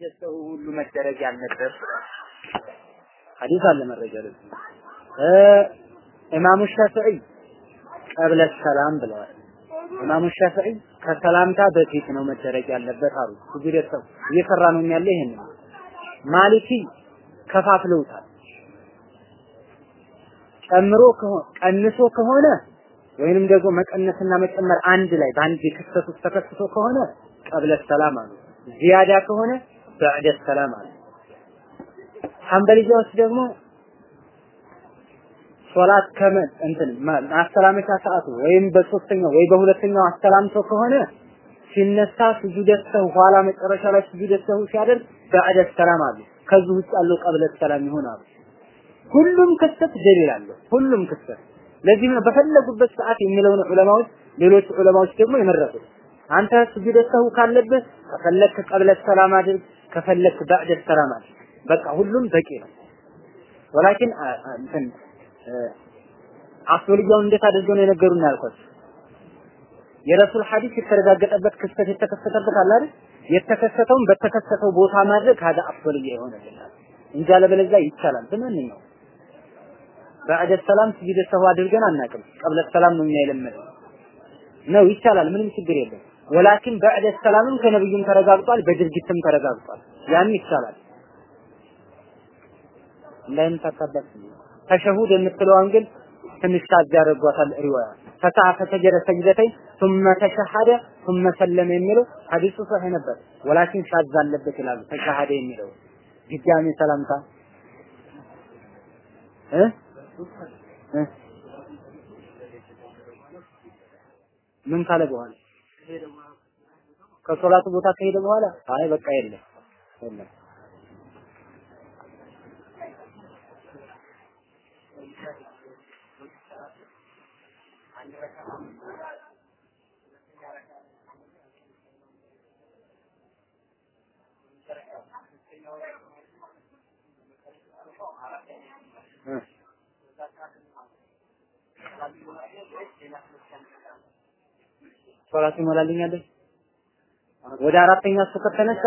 ደስተው ሁሉ መደረግ ያለበት ሐዲስ አለ መረጃ ለዚህ ኢማሙ ሻፊዒ ቀብለ ሰላም ብለዋል። ኢማሙ ሻፊዒ ከሰላምታ በፊት ነው መደረግ ያለበት አሉ። ስጁድ ሰው እየሰራ ነው ያለ ይሄን ማሊኪ ከፋፍለውታል። ጨምሮ ቀንሶ ከሆነ ወይንም ደግሞ መቀነስና መጨመር አንድ ላይ በአንድ ክስተት ውስጥ ተከስቶ ከሆነ ቀብለ ሰላም አሉ። ዚያዳ ከሆነ በዕደ ሰላም አሉ። ሐንበልያዎች ደግሞ ሶላት ከመ እንትን ማስተላለሻ ሰዓቱ ወይም በሶስተኛው ወይ በሁለተኛው አስተላምቶ ከሆነ ሲነሳ ስጁደ ኋላ መጨረሻ ላይ ስጁደ ሲያደርግ በዕደ ሰላም አሉ። ከዚህ ውጭ ያለው ቀብለ ሰላም ይሆናሉ። ሁሉም ክስተት ደሊል አለው። ሁሉም ክስተት ለዚህም ነው በፈለጉበት ሰዓት የሚለውን ዑለማዎች ሌሎች ዑለማዎች ደግሞ የመረጡት። አንተ ስጁደ ሰሁ ካለብህ ከፈለክ ቀብለ ሰላም አድርግ፣ ከፈለክ በዕደ ሰላም አድርግ። በቃ ሁሉም በቂ ነው። ወላኪን እንትን አስወልያውን እንዴት አድርገው ነው የነገሩን ያልኳችሁ። የረሱል ሐዲስ የተረጋገጠበት ክስተት የተከሰተበት አለ አይደል? የተከሰተውን በተከሰተው ቦታ ማድረግ ካዳ አስወልያ ይሆንልናል እንጂ አለበለዚያ ይቻላል በማንኛውም በዕደ ሰላም ስጁደ ሰሁ አድርገን አናውቅም። ቀብለ ሰላም ነው እኛ ነው ይቻላል፣ ምንም ችግር የለም። ወላኪን በዕደ ሰላምም ከነብዩም ተረጋግጧል፣ በድርጊትም ተረጋግጧል። ያን ይቻላል። እንዳይምታካበት ተሸሁድ የምትለዋን ግን ትንሽ ታዝ ያደርጓታል ሪዋያ ፈሰዐ ፈሰጀደ ሰጅደተይን ثم ተሸሐደ ثم ሰለመ የሚለው ሐዲሱ ሰሒህ ነበር። ወላኪን ሻዝ አለበት ይላሉ። ተሸሐደ የሚለው ድጋሜ ሰላምታ እ እ ምን ካለ በኋላ ከሶላቱ ቦታ ከሄደ በኋላ አይ በቃ የለም የለም ሶላት ይሞላልኛል ወደ አራተኛ እሱ ከተነሳ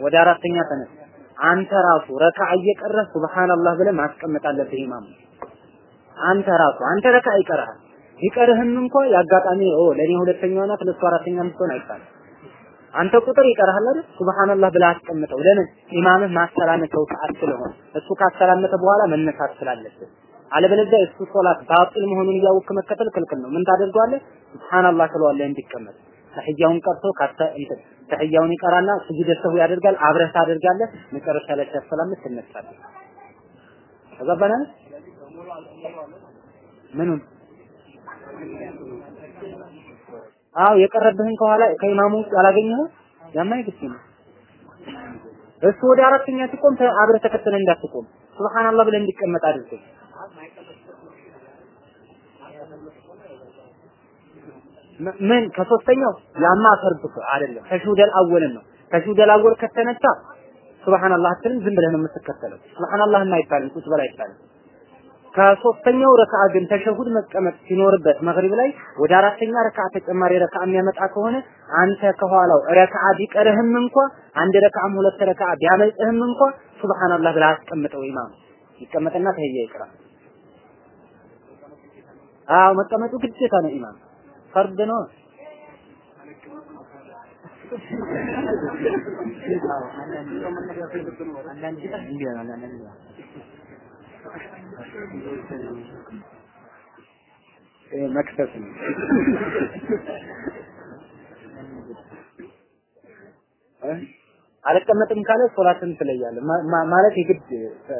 ወደ አራተኛ ተነሳ። አንተ ራሱ ረካ እየቀረህ ሱብሃንአላህ ብለህ ማስቀመጥ አለብህ ኢማም። አንተ ራሱ አንተ ረካ ይቀርሃል። ይቀርህም እንኳ ያጋጣሚ ኦ ለኔ ሁለተኛዋ ናት ለሱ አራተኛ ምትሆን አይባልም አንተ ቁጥር ይቀርሃል አይደል? ሱብሃንአላህ ብለህ አስቀምጠው። ለምን? ኢማምህ ማስተላለፈው ሰዓት ስለሆነ። እሱ ካስተላለፈ በኋላ መነሳት ስላለበት። አለበለዚያ እሱ ሶላት ባጢል መሆኑን እያወቅህ መከተል ክልክል ነው። ምን ታደርገዋለህ? ሱብሃንአላህ ትለዋለህ እንዲቀመጥ። ተህያውን ቀርቶ ካተ እንትን ተህያውን ይቀራና ስጁድ ሰሁ ያደርጋል። አብረህ ታደርጋለህ። መጨረሻ ላይ ሲያሰላምት ትነሳለህ። ተገባናል ምኑን አዎ የቀረብህን ከኋላ ከኢማሙ ውስጥ ያላገኘኸው ያማ ነው። እሱ ወደ አራተኛ ሲቆም አብረህ ተከትለህ እንዳትቆም። ሱብሃንአላህ ብለህ እንዲቀመጥ አድርገው ምን ከሶስተኛው? ያማ ፈርድ አይደለም። ተሽሁደል አወልን ነው። ተሽሁደል አወል ከተነሳ ሱብሃንአላህ አትልም ዝም ብለህ ነው የምትከተለው። ሱብሃንአላህ አይባልም ቁጭ በል አይባልም ከሶስተኛው ረክዓ ግን ተሸሁድ መቀመጥ ሲኖርበት መግሪብ ላይ ወደ አራተኛ ረክዓ ተጨማሪ ረክዓ የሚያመጣ ከሆነ አንተ ከኋላው ረክዓ ቢቀርህም እንኳ አንድ ረክዓም ሁለት ረክዓ ቢያመልጥህም እንኳ ሱብሃንአላህ ብለህ አስቀምጠው ኢማም ይቀመጥና ተህያ ይቅራል። አዎ መቀመጡ ግዴታ ነው ኢማም ፈርድ ነው። መክሰስ ነው። አልቀመጥም ካለ ሶላትን ትለያለህ ማለት የግድ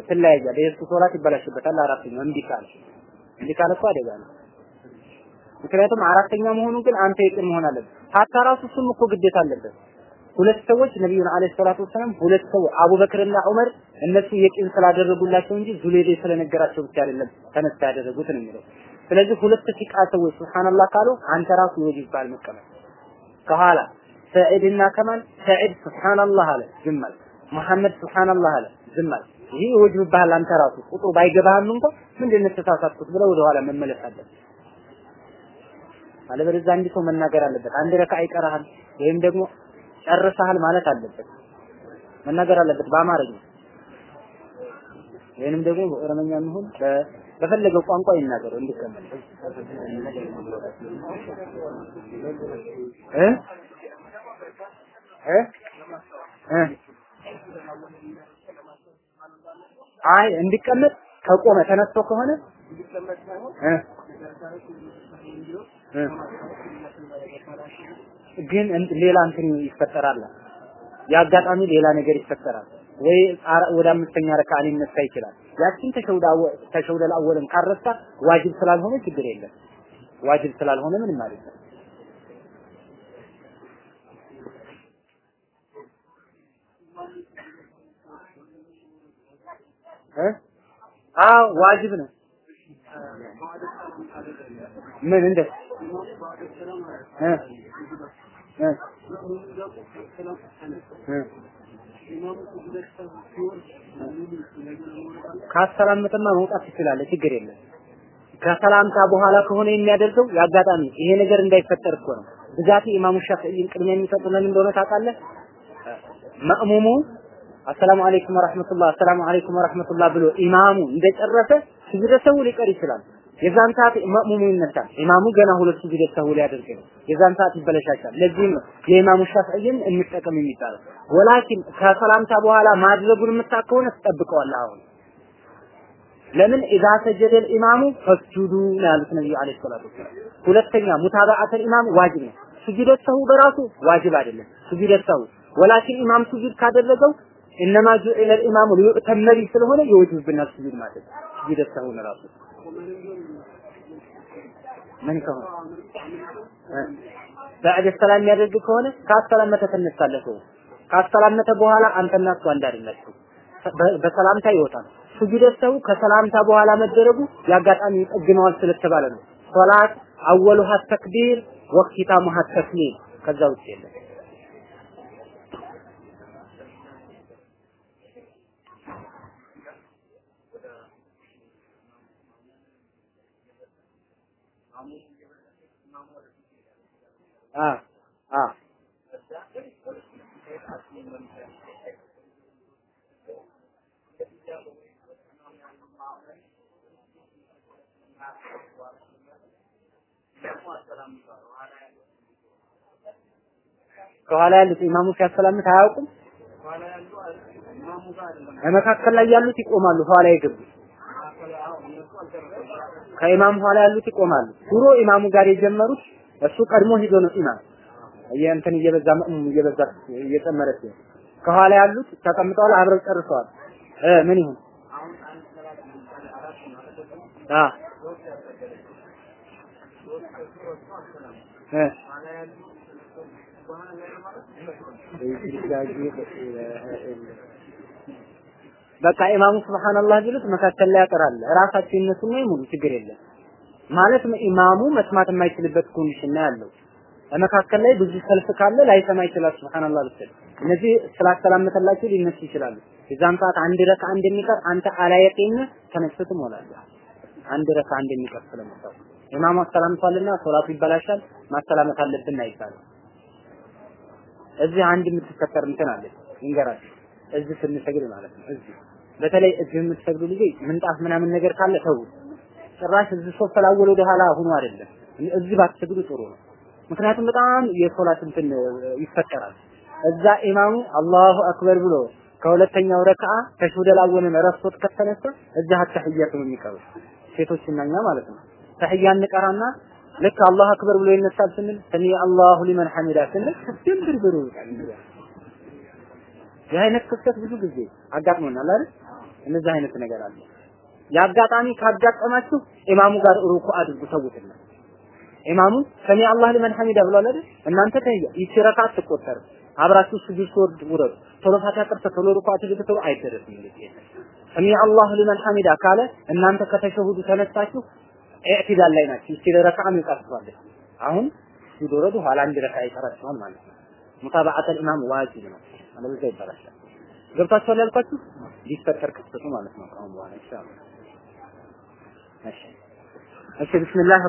ትለያያለህ። የእሱ ሶላት ይበላሽበታል። አራተኛው እምቢ ካለ እምቢ ካለ እኮ አደጋ ነው። ምክንያቱም አራተኛ መሆኑ ግን አንተ የቅን መሆን አለበት። ሀታ ራሱ እሱም እኮ ግዴታ አለበት። ሁለት ሰዎች ነቢዩን አለይሂ ሰላቱ ወሰላም ሁለት ሰው አቡበክርና ዑመር እነሱ የቂን ስላደረጉላቸው እንጂ ዙሌዴ ስለነገራቸው ብቻ አይደለም ተነስተ ያደረጉት ነው የሚለው። ስለዚህ ሁለት ሲቃ ሰዎች ሱብሃንአላህ ካሉ አንተ ራሱ ይወጅባል መቀመጥ። ከኋላ ሰዒድና ከማል ሰዒድ ሱብሃንአላህ አለ ዝም መሐመድ ሱብሃንአላህ አለ ዝም አለ። ይህ ይወጅብሃል አንተ ራሱ ቁጥሩ ባይገባህም እንኳን ምንድን ነው የተሳሳትኩት ብለው ወደኋላ መመለስ አለበት። አለበለዚያ አንድ ሰው መናገር አለበት። አንድ ረካ ይቀርሃል ወይም ደግሞ ጨርሰሃል ማለት አለበት። መናገር አለበት በአማርኛ። ወይንም ደግሞ በኦሮምኛ ይሁን በፈለገው ቋንቋ ይናገረው እንዲቀመጥ። እ? እ? አይ እንዲቀመጥ ከቆመ ተነስቶ ከሆነ? እ? እ ግን ሌላ እንትን ይፈጠራል። የአጋጣሚ ሌላ ነገር ይፈጠራል። ወይ ወደ አምስተኛ ረካ ሊነሳ ይችላል። ያችን ተሸውዳ አወልን ካረሳ ዋጅብ ስላልሆነ ችግር የለም። ዋጅብ ስላልሆነ ምንም ማለት ነው። አዎ ዋጅብ ነው። ምን እንደ ካሰላመተማ መውጣት ትችላለህ፣ ችግር የለም። ከሰላምታ በኋላ ከሆነ የሚያደርገው የአጋጣሚ ይሄ ነገር እንዳይፈጠር እኮ ነው። ብዛት ኢማሙ ሻፊዒን ቅድሚያ የሚሰጡ ለምን እንደሆነ ታውቃለህ? መእሙሙ አሰላሙ አለይኩም ወራህመቱላህ አሰላሙ አለይኩም ወራህመቱላህ ብሎ ኢማሙ እንደጨረሰ ሰው ሊቀር ይችላል። የዛን ሰዓት መእሙሙ ይነሳል። ኢማሙ ገና ሁለት ስጅደ ሰው ሊያደርግ ነው። የዛን ሰዓት ይበለሻሻል። ለዚህም ነው የኢማሙ ሻፊዒን እንጠቀም የሚባለው። ولكن ከሰላምታ በኋላ ማድረጉን የምታውቅ ከሆነ ትጠብቀዋለህ። አሁን ለምን إذا سجد الإمام فاسجدوا ነው ያሉት ነብዩ عليه الصلاة والسلام። ሁለተኛ متابعة الإمام واجب ነው። سهو በራሱ واجب አይደለም። سهو ولكن ኢማም ስጁድ ካደረገው إنما جعل الإمام ليؤتم به ስለሆነ የወጅብብናል ስጁድ ማለት سجود سهو ራሱ ምን ከሆነ ባዕድ ሰላም የሚያደርግ ከሆነ ካሰላመተ ትነሳለህ። ካሰላመተ በኋላ አንተና እሱ አንድ አይደላችሁ። በሰላምታ ይወጣል። ስጁደ ሰው ከሰላምታ በኋላ መደረጉ ያጋጣሚ ይጠግነዋል ስለተባለ ነው። ሶላት አወሉሃ ተክቢር ወክታሙሃ ተስሊም ከዛ ውጭ የለም። ከኋላ ያሉት ኢማሙ ሲያሰላምት አያውቁም። በመካከል ላይ ያሉት ይቆማሉ። ኋላ የገቡ ከኢማሙ ኋላ ያሉት ይቆማሉ። ድሮ ኢማሙ ጋር የጀመሩት እሱ ቀድሞ ሂዶ ነው ኢማም የእንትን እየበዛ እየበዛ እየጨመረ ሲሆን ከኋላ ያሉት ተቀምጠዋል፣ አብረው ጨርሰዋል። ምን ይሁን አ በቃ ኢማሙ ሱብሃንአላህ ቢሉት መካከል ላይ ያቀራል። ራሳቸው ይነሱና ይሙሉ ችግር የለም። ማለት ኢማሙ መስማት የማይችልበት condition ነው ያለው። በመካከል ላይ ብዙ ሰልፍ ካለ ላይሰማ ይችላል። ሱብሃንአላህ ብትል እነዚህ ስላሰላመተላቸው ሊነሱ ይችላሉ። የዛን ሰዓት አንድ ረካ እንደሚቀር አንተ አላየጤን ተነስተህ ትሞላለህ። አንድ ረካ እንደሚቀር ስለመጣው ኢማሙ አሰላምቷልና ሶላቱ ይበላሻል። ማሰላመት አለብን አይባልም። እዚህ አንድ የምትፈጠር እንትን አለች ይንገራችሁ። እዚህ ስንሰግድ ማለት ነው። እዚህ በተለይ እዚህ የምትሰግዱ ልጆች ምንጣፍ ምናምን ነገር ካለ ተው። ጭራሽ እዚህ ሶፍ ተላወለ ወደ ኋላ ሆኖ አይደለም። እዚህ ባትሰግዱ ጥሩ ነው። ምክንያቱም በጣም የሶላት እንትን ይፈጠራል። እዛ ኢማሙ አላሁ አክበር ብሎ ከሁለተኛው ረክዓ ተሽሁደል አወልን ረስቶት ከተነሳ እዛ ተህያቱ ነው የሚቀሩት ሴቶችና እኛ ማለት ነው። ተህያ እንቀራና ልክ አላሁ አክበር ብሎ ይነሳል ስንል سمع الله لمن حمده ስንል ድንብር ብሩ ይህ አይነት ክስተት ብዙ ጊዜ አጋጥሞናል አይደል? እንደዚህ አይነት ነገር አለ። የአጋጣሚ ካጋጠማችሁ ኢማሙ ጋር ሩኩ አድርጉ ተውትና ኢማሙ سمع الله لمن حمده ብሏል አይደል? እናንተ ተህያ ይቺ ረካ አትቆጠርም። አብራችሁ ስጁድ ትወርድ ውረዱ። ቶሎ ፋቲሃ ቀርተ ቶሎ ሩኩ አትግቡ አይደረስም። እንግዲህ سمع الله لمن حمده ካለ እናንተ ከተሸሁዱ ተነሳችሁ ኢዕቲዳል ላይ ናችሁ። ይቺ ረካ ይቀርቷለች። አሁን ውረዱ፣ ኋላ አንድ ይቀራችኋል ማለት ነው። ሙታባዓተል ኢማም ዋጅብ ነው። አለበለዚያ ይበላሻል። ገብታችኋል ያልኳችሁ? ሊፈጠር ክስተቱ ማለት ነው። ከአሁን በኋላ ኢንሻአላህ። እሺ። እሺ ቢስሚላህ